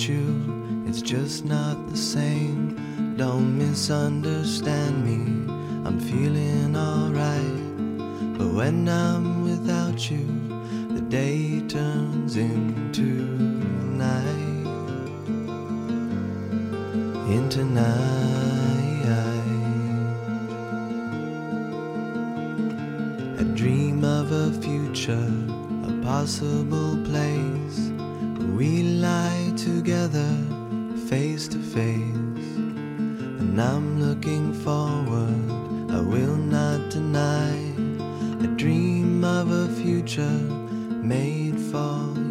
without you, it's just not the same. Don't misunderstand me, I'm feeling alright. But when I'm without you, the day turns into night. Into night. I dream of a future, a possible place. Together, face to face. And I'm looking forward, I will not deny. I dream of a future made for you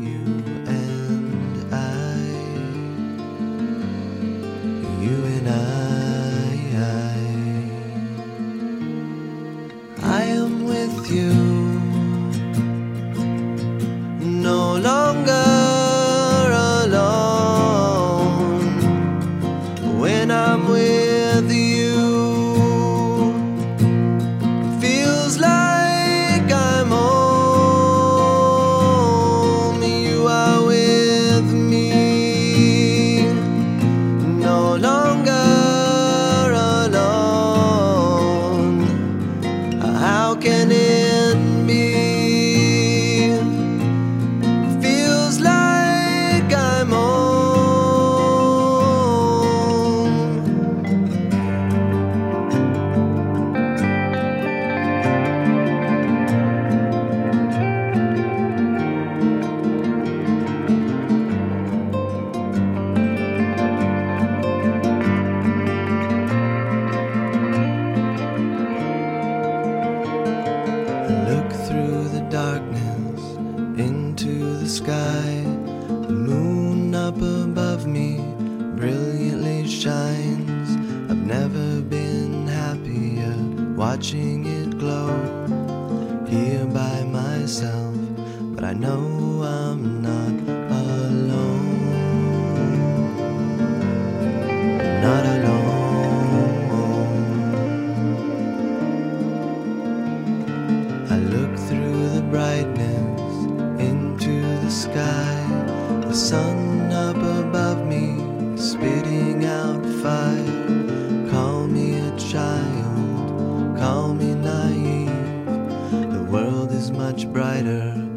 How in it up above me brilliantly shines. I've never been happier watching it glow here by myself. But I know I'm not alone. Not alone. I look through the brightness into the sky. The sun much brighter